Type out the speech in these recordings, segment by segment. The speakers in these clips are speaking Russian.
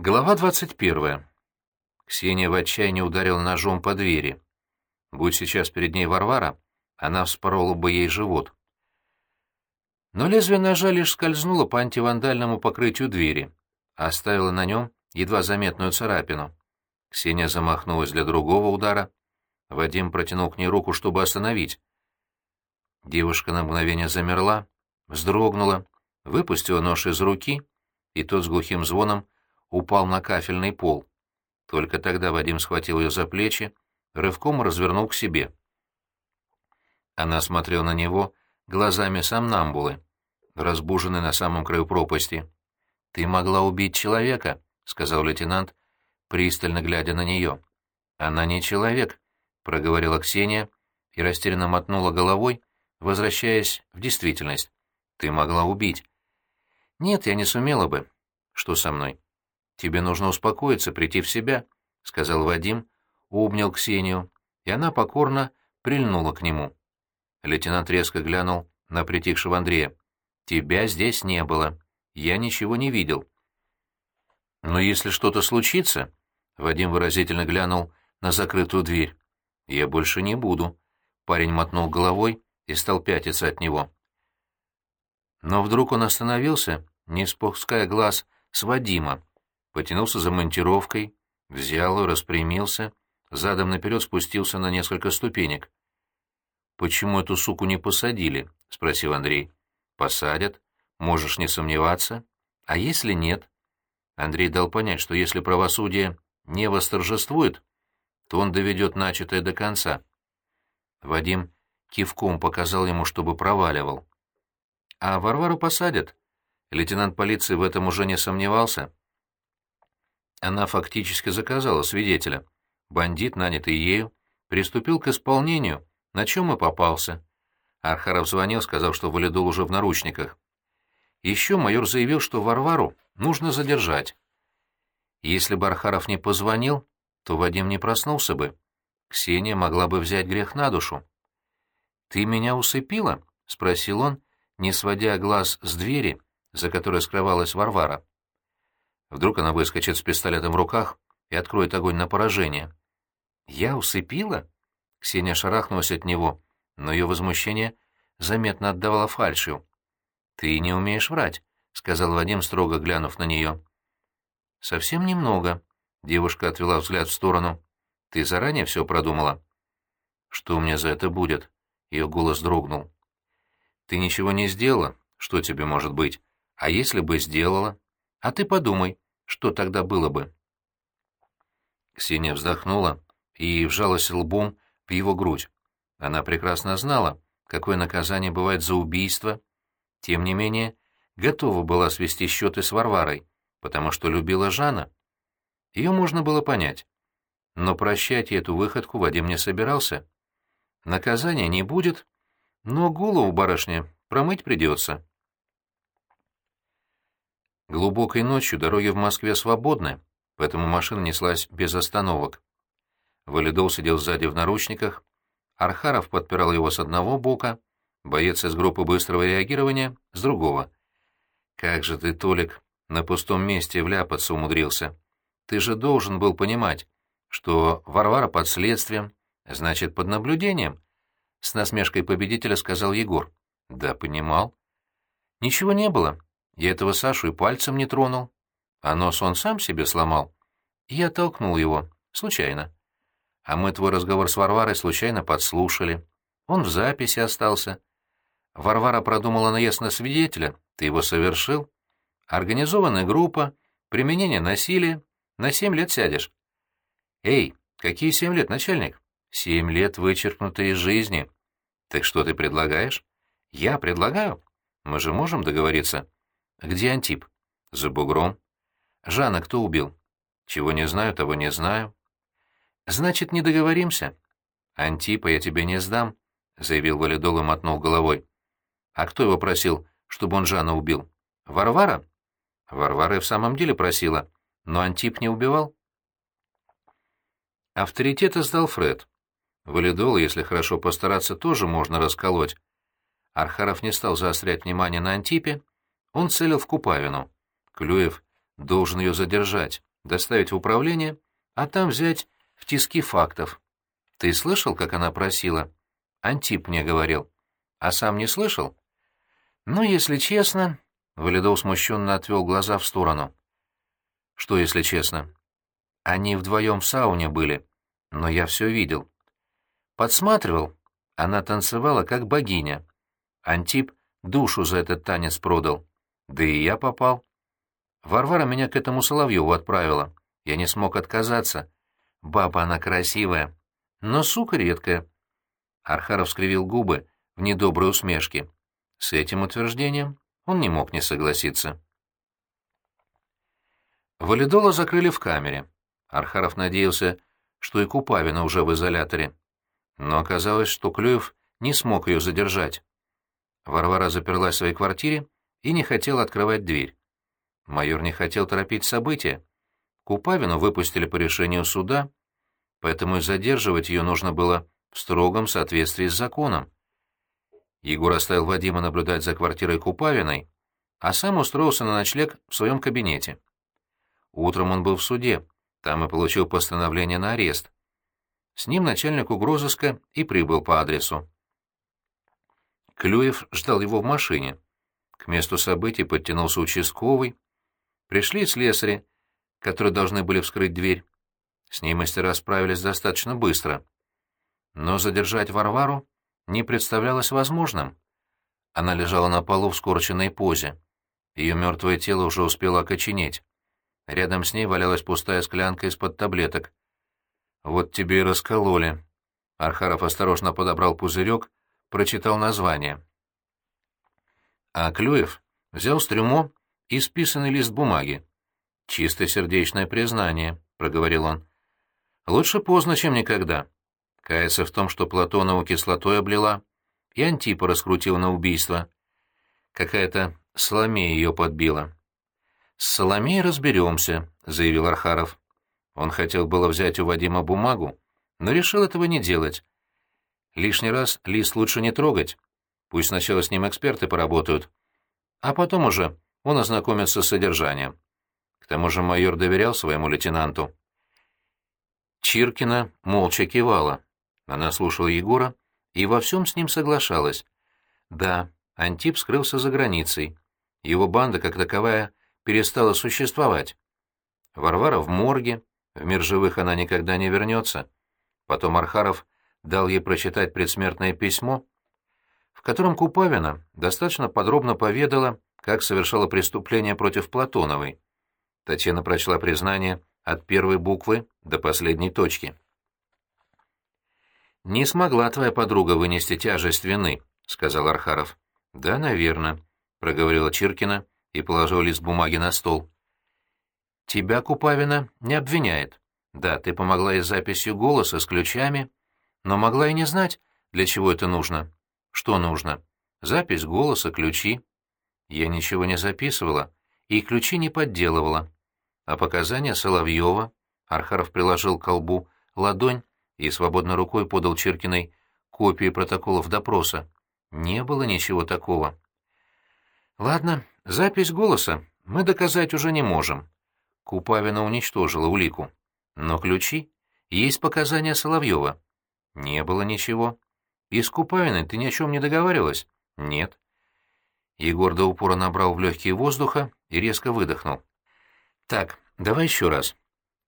Глава двадцать первая. Ксения в отчаянии ударила ножом по двери. Будь сейчас перед ней Варвара, она вспорола бы ей живот. Но лезвие ножа лишь скользнуло по антивандальному покрытию двери, оставило на нем едва заметную царапину. Ксения замахнулась для другого удара. Вадим протянул к ней руку, чтобы остановить. Девушка на мгновение замерла, вздрогнула, выпустила нож из руки, и тот с глухим звоном упал на кафельный пол. Только тогда Вадим схватил ее за плечи, рывком развернул к себе. Она смотрела на него глазами сомнамбулы, разбуженной на самом краю пропасти. «Ты могла убить человека», — сказал лейтенант, пристально глядя на нее. «Она не человек», — проговорила Ксения и растерянно мотнула головой, возвращаясь в действительность. «Ты могла убить». «Нет, я не сумела бы». «Что со мной?» «Тебе нужно успокоиться, прийти в себя», — сказал Вадим, обнял Ксению, и она покорно прильнула к нему. Лейтенант резко глянул на притихшего Андрея. «Тебя здесь не было. Я ничего не видел». «Но если что-то случится...» — Вадим выразительно глянул на закрытую дверь. «Я больше не буду». Парень мотнул головой и стал пятиться от него. Но вдруг он остановился, не спуская глаз с Вадима, потянулся за монтировкой, взял ее, распрямился, задом наперед спустился на несколько ступенек. «Почему эту суку не посадили?» — спросил Андрей. «Посадят. Можешь не сомневаться. А если нет?» Андрей дал понять, что если правосудие не восторжествует, то он доведет начатое до конца. Вадим кивком показал ему, чтобы проваливал. «А Варвару посадят?» Лейтенант полиции в этом уже не сомневался. Она фактически заказала свидетеля. Бандит, нанятый ею, приступил к исполнению, на чем и попался. Архаров звонил, сказав, что Валидол уже в наручниках. Еще майор заявил, что Варвару нужно задержать. Если бы Архаров не позвонил, то Вадим не проснулся бы. Ксения могла бы взять грех на душу. «Ты меня усыпила?» — спросил он, не сводя глаз с двери, за которой скрывалась Варвара. Вдруг она выскочит с пистолетом в руках и откроет огонь на поражение. «Я усыпила?» Ксения шарахнулась от него, но ее возмущение заметно отдавало фальшью. «Ты не умеешь врать», — сказал Вадим, строго глянув на нее. «Совсем немного», — девушка отвела взгляд в сторону. «Ты заранее все продумала?» «Что мне за это будет?» — ее голос дрогнул. «Ты ничего не сделала? Что тебе может быть? А если бы сделала?» А ты подумай, что тогда было бы?» Ксения вздохнула и вжалась лбом в его грудь. Она прекрасно знала, какое наказание бывает за убийство. Тем не менее, готова была свести счеты с Варварой, потому что любила Жана. Ее можно было понять. Но прощать эту выходку Вадим не собирался. Наказания не будет, но голову барышне промыть придется. Глубокой ночью дороги в Москве свободны, поэтому машина неслась без остановок. Валидол сидел сзади в наручниках, Архаров подпирал его с одного бока, боец из группы быстрого реагирования — с другого. «Как же ты, Толик, на пустом месте вляпаться умудрился? Ты же должен был понимать, что Варвара под следствием, значит, под наблюдением», — с насмешкой победителя сказал Егор. «Да, понимал». «Ничего не было. Я этого Сашу и пальцем не тронул. А нос он сам себе сломал. Я толкнул его. Случайно. А мы твой разговор с Варварой случайно подслушали. Он в записи остался. Варвара продумала наезд на свидетеля. Ты его совершил. Организованная группа, применение насилия. На семь лет сядешь. Эй, какие семь лет, начальник? Семь лет вычеркнутые из жизни. Так что ты предлагаешь? Я предлагаю. Мы же можем договориться. «Где Антип?» «За бугром». «Жанна кто убил?» «Чего не знаю, того не знаю». «Значит, не договоримся?» «Антипа я тебе не сдам», — заявил Валидол и мотнул головой. «А кто его просил, чтобы он Жанна убил? Варвара?» Варвара и в самом деле просила, но Антип не убивал. Авторитета сдал Фред. Валидол, если хорошо постараться, тоже можно расколоть. Архаров не стал заострять внимание на Антипе, он целил в Купавину. Клюев должен ее задержать, доставить в управление, а там взять в тиски фактов. Ты слышал, как она просила? Антип мне говорил. А сам не слышал? Ну, если честно... Валидов смущенно отвел глаза в сторону. Что, если честно? Они вдвоем в сауне были, но я все видел. Подсматривал. Она танцевала, как богиня. Антип душу за этот танец продал. Да и я попал. Варвара меня к этому Соловьеву отправила. Я не смог отказаться. Баба она красивая, но сука редкая. Архаров скривил губы в недоброй усмешке. С этим утверждением он не мог не согласиться. Валидола закрыли в камере. Архаров надеялся, что и Купавина уже в изоляторе. Но оказалось, что Клюев не смог ее задержать. Варвара заперлась в своей квартире и не хотела открывать дверь. Майор не хотел торопить события. Купавину выпустили по решению суда, поэтому и задерживать ее нужно было в строгом соответствии с законом. Егор оставил Вадима наблюдать за квартирой Купавиной, а сам устроился на ночлег в своем кабинете. Утром он был в суде, там и получил постановление на арест. С ним начальник угрозыска и прибыл по адресу. Клюев ждал его в машине. К месту событий подтянулся участковый. Пришли слесари, которые должны были вскрыть дверь. С ней мастера справились достаточно быстро. Но задержать Варвару не представлялось возможным. Она лежала на полу в скорченной позе. Ее мертвое тело уже успело окоченеть. Рядом с ней валялась пустая склянка из-под таблеток. «Вот тебе и раскололи». Архаров осторожно подобрал пузырек, прочитал название. А Клюев взял с трюмо и списанный лист бумаги. «Чистосердечное признание», — проговорил он. «Лучше поздно, чем никогда. Кается в том, что Платонову кислотой облила, и Антипа раскрутил на убийство. Какая-то Соломея ее подбила». «С Соломеей разберемся», — заявил Архаров. Он хотел было взять у Вадима бумагу, но решил этого не делать. Лишний раз лист лучше не трогать. Пусть сначала с ним эксперты поработают, а потом уже он ознакомится с содержанием. К тому же майор доверял своему лейтенанту. Чиркина молча кивала. Она слушала Егора и во всем с ним соглашалась. Да, Антип скрылся за границей. Его банда, как таковая, перестала существовать. Варвара в морге, в мир живых она никогда не вернется. Потом Архаров дал ей прочитать предсмертное письмо, в котором Купавина достаточно подробно поведала, как совершала преступление против Платоновой. Татьяна прочла признание от первой буквы до последней точки. «Не смогла твоя подруга вынести тяжесть вины», — сказал Архаров. «Да, наверное», — проговорила Чиркина и положила лист бумаги на стол. Тебя Купавина не обвиняет. Да, ты помогла ей с записью голоса, с ключами, но могла и не знать, для чего это нужно. Что нужно? Запись голоса, ключи. Я ничего не записывала и ключи не подделывала. А показания Соловьева Архаров приложил к колбу ладонь и свободной рукой подал Чиркиной копии протоколов допроса. Не было ничего такого. Ладно, запись голоса мы доказать уже не можем. Купавина уничтожила улику. Но ключи? Есть показания Соловьева. Не было ничего. И с ты ни о чем не договаривалась? Нет. Егор до упора набрал в легкие воздуха и резко выдохнул. Так, давай еще раз.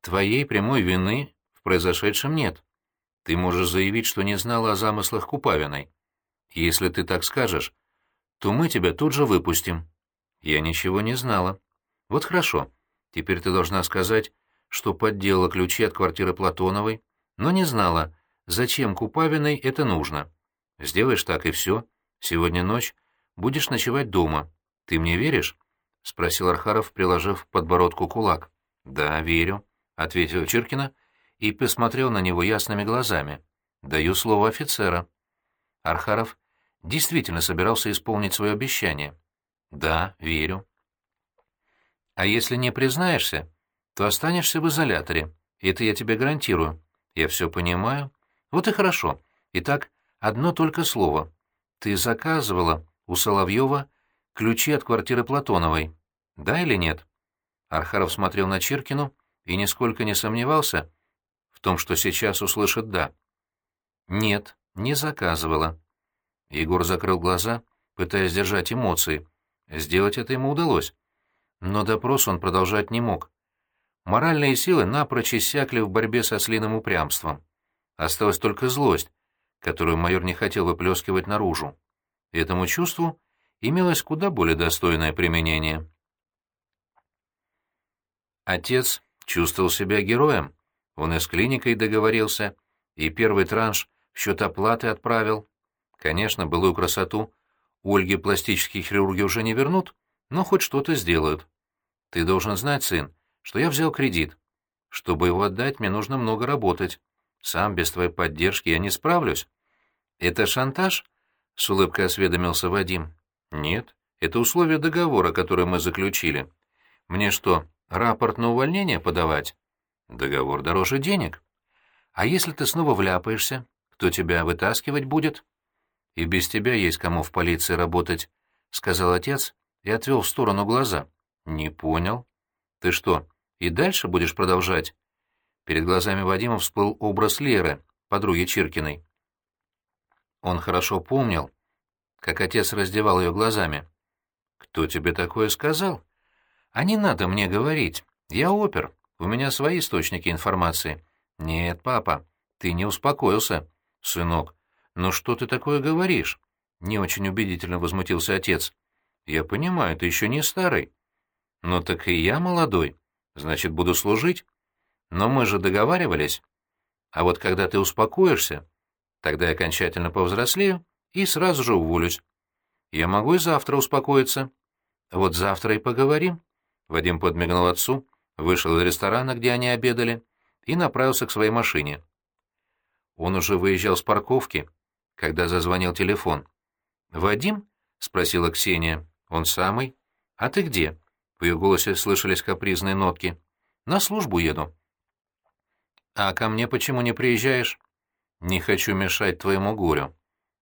Твоей прямой вины в произошедшем нет. Ты можешь заявить, что не знала о замыслах Купавиной. Если ты так скажешь, то мы тебя тут же выпустим. Я ничего не знала. Вот хорошо. Теперь ты должна сказать, что подделала ключи от квартиры Платоновой, но не знала, зачем Купавиной это нужно. Сделаешь так и все. Сегодня ночь будешь ночевать дома. Ты мне веришь? — спросил Архаров, приложив подбородку кулак. — Да, верю, — ответил Чиркина и посмотрел на него ясными глазами. — Даю слово офицера. Архаров действительно собирался исполнить свое обещание. — Да, верю. А если не признаешься, то останешься в изоляторе. Это я тебе гарантирую. Я все понимаю. Вот и хорошо. Итак, одно только слово. Ты заказывала у Соловьева ключи от квартиры Платоновой. Да или нет? Архаров смотрел на Чиркину и нисколько не сомневался в том, что сейчас услышит «да». «Нет, не заказывала». Егор закрыл глаза, пытаясь держать эмоции. Сделать это ему удалось. Но допрос он продолжать не мог. Моральные силы напрочь иссякли в борьбе со слиным упрямством. Осталась только злость, которую майор не хотел выплескивать наружу. Этому чувству имелось куда более достойное применение. Отец чувствовал себя героем. Он и с клиникой договорился, и первый транш в счет оплаты отправил. Конечно, былую красоту Ольге пластические хирурги уже не вернут, но хоть что-то сделают. Ты должен знать, сын, что я взял кредит. Чтобы его отдать, мне нужно много работать. Сам без твоей поддержки я не справлюсь. Это шантаж? С улыбкой осведомился Вадим. Нет, это условие договора, который мы заключили. Мне что, рапорт на увольнение подавать? Договор дороже денег. А если ты снова вляпаешься, кто тебя вытаскивать будет? И без тебя есть кому в полиции работать, — сказал отец и отвел в сторону глаза. Не понял. Ты что, и дальше будешь продолжать? Перед глазами Вадима всплыл образ Леры, подруги Чиркиной. Он хорошо помнил, как отец раздевал ее глазами. «Кто тебе такое сказал?» «А не надо мне говорить. Я опер. У меня свои источники информации». «Нет, папа, ты не успокоился, сынок. «Ну что ты такое говоришь?» — не очень убедительно возмутился отец. «Я понимаю, ты еще не старый». «Ну так и я молодой. Значит, буду служить. Но мы же договаривались. А вот когда ты успокоишься, тогда я окончательно повзрослею и сразу же уволюсь. Я могу и завтра успокоиться. Вот завтра и поговорим». Вадим подмигнул отцу, вышел из ресторана, где они обедали, и направился к своей машине. Он уже выезжал с парковки, когда зазвонил телефон. «Вадим?» — спросила Ксения. «Он самый? А ты где?» В ее голосе слышались капризные нотки. «На службу еду». «А ко мне почему не приезжаешь?» «Не хочу мешать твоему горю.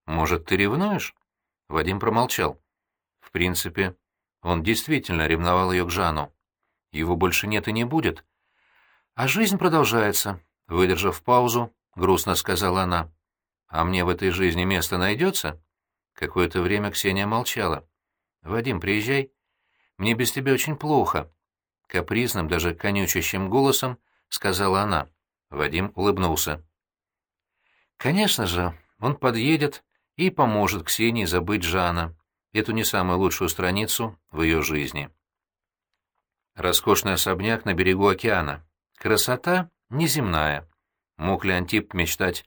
Может, ты ревнуешь?» Вадим промолчал. В принципе, он действительно ревновал ее к Жану. Его больше нет и не будет. А жизнь продолжается. Выдержав паузу, грустно сказала она. А мне в этой жизни место найдется? Какое-то время Ксения молчала. Вадим, приезжай. Мне без тебя очень плохо. Капризным, даже конючащим голосом сказала она. Вадим улыбнулся. Конечно же, он подъедет и поможет Ксении забыть Жана, эту не самую лучшую страницу в ее жизни. Роскошный особняк на берегу океана. Красота неземная. Мог ли Антип мечтать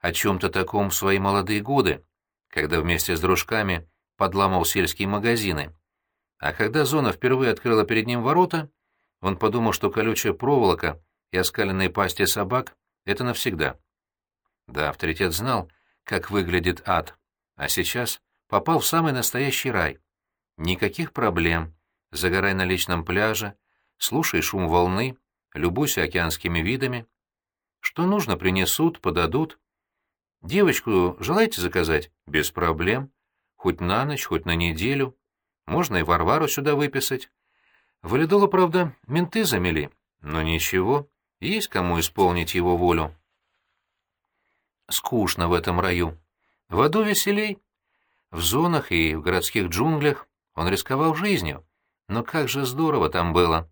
о чем-то таком в свои молодые годы, когда вместе с дружками подламывал сельские магазины. А когда зона впервые открыла перед ним ворота, он подумал, что колючая проволока и оскаленные пасти собак — это навсегда. Да, авторитет знал, как выглядит ад, а сейчас попал в самый настоящий рай. Никаких проблем, загорай на личном пляже, слушай шум волны, любуйся океанскими видами. Что нужно, принесут, подадут. Девочку желаете заказать? Без проблем. Хоть на ночь, хоть на неделю. Можно и Варвару сюда выписать. Валидола, правда, менты замели. Но ничего, есть кому исполнить его волю. Скучно в этом раю. В аду веселей. В зонах и в городских джунглях он рисковал жизнью. Но как же здорово там было.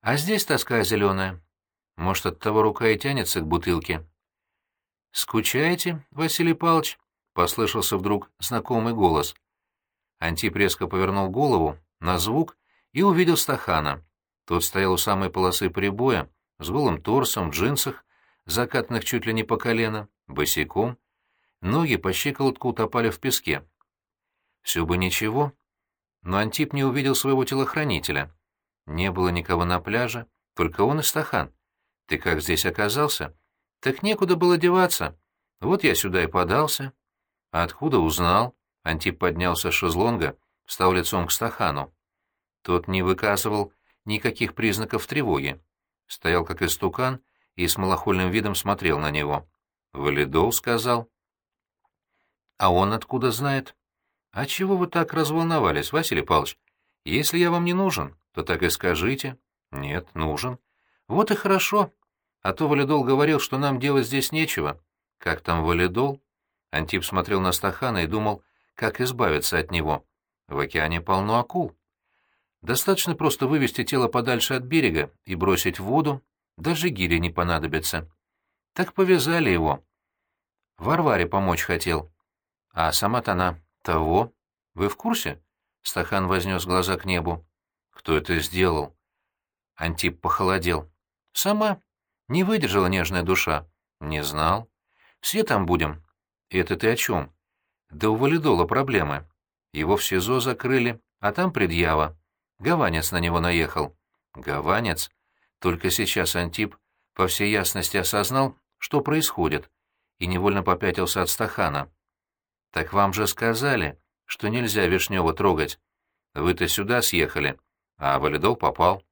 А здесь тоска зеленая. Может, от того рука и тянется к бутылке. «Скучаете, Василий Павлович?» — послышался вдруг знакомый голос. Антип резко повернул голову на звук и увидел Стахана. Тот стоял у самой полосы прибоя, с голым торсом, в джинсах, закатанных чуть ли не по колено, босиком. Ноги по щиколотку утопали в песке. Все бы ничего, но Антип не увидел своего телохранителя. Не было никого на пляже, только он и Стахан. «Ты как здесь оказался?» Так некуда было деваться. Вот я сюда и подался. А откуда узнал? Антип поднялся с шезлонга, встал лицом к стахану. Тот не выказывал никаких признаков тревоги. Стоял как истукан и с малохольным видом смотрел на него. «Валидол», — сказал. «А он откуда знает?» «А чего вы так разволновались, Василий Павлович? Если я вам не нужен, то так и скажите». «Нет, нужен. Вот и хорошо. А то Валидол говорил, что нам делать здесь нечего. Как там Валидол? Антип смотрел на Стахана и думал, как избавиться от него. В океане полно акул. Достаточно просто вывести тело подальше от берега и бросить в воду, даже гири не понадобится. Так повязали его. Варваре помочь хотел. А сама-то она того. Вы в курсе? Стахан вознес глаза к небу. Кто это сделал? Антип похолодел. Сама. Не выдержала нежная душа. Не знал. Все там будем. Это ты о чем? Да у Валидола проблемы. Его в СИЗО закрыли, а там предъява. Гаванец на него наехал. Гаванец? Только сейчас Антип по всей ясности осознал, что происходит, и невольно попятился от стахана. «Так вам же сказали, что нельзя Вишнева трогать. Вы-то сюда съехали, а Валидол попал.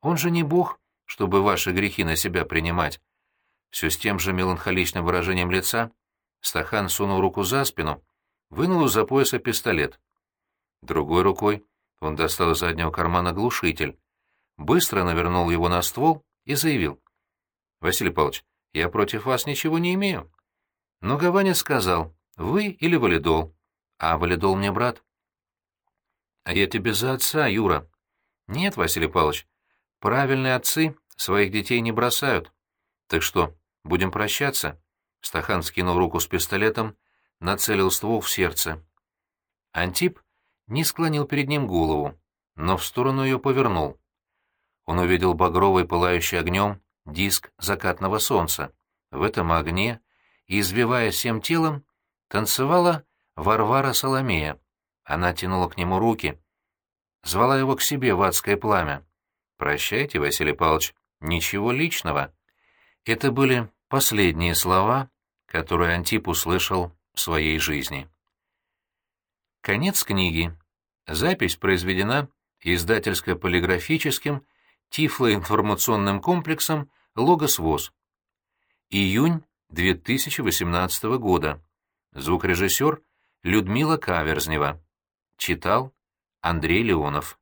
Он же не бог, чтобы ваши грехи на себя принимать». Все с тем же меланхоличным выражением лица Стахан сунул руку за спину, вынул из-за пояса пистолет. Другой рукой он достал из заднего кармана глушитель, быстро навернул его на ствол и заявил. — Василий Павлович, я против вас ничего не имею. Но Гаванец сказал, вы или Валидол, а Валидол мне брат. — А я тебе за отца, Юра. — Нет, Василий Павлович, правильные отцы своих детей не бросают. Так что, будем прощаться? Стахан скинул руку с пистолетом, нацелил ствол в сердце. Антип не склонил перед ним голову, но в сторону ее повернул. Он увидел багровый, пылающий огнем, диск закатного солнца. В этом огне, извивая всем телом, танцевала Варвара Соломея. Она тянула к нему руки, звала его к себе в адское пламя. «Прощайте, Василий Павлович, ничего личного». Это были последние слова, которые Антип услышал в своей жизни. Конец книги. Запись произведена издательско-полиграфическим тифлоинформационным комплексом «Логос ВОЗ». Июнь 2018 года. Звукорежиссер Людмила Каверзнева. Читал Андрей Леонов.